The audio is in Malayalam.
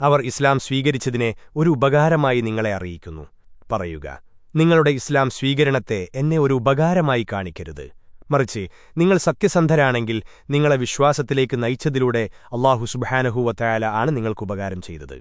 അവർ ഇസ്ലാം സ്വീകരിച്ചതിനെ ഒരു ഉപകാരമായി നിങ്ങളെ അറിയിക്കുന്നു. പറയുക നിങ്ങളുടെ ഇസ്ലാം സ്വീകരണത്തെ എന്നെ ഒരു ഉപകാരമായി കാണിക്കരുത്. മറിച്ച് നിങ്ങൾ സത്യസന്ധരാണെങ്കിൽ നിങ്ങളെ വിശ്വാസത്തിലേക്ക് നയിച്ചതിലൂടെ അള്ളാഹു സുബാനഹുവത്തയാല ആണ് നിങ്ങൾക്ക് ഉപകാരം ചെയ്തത്.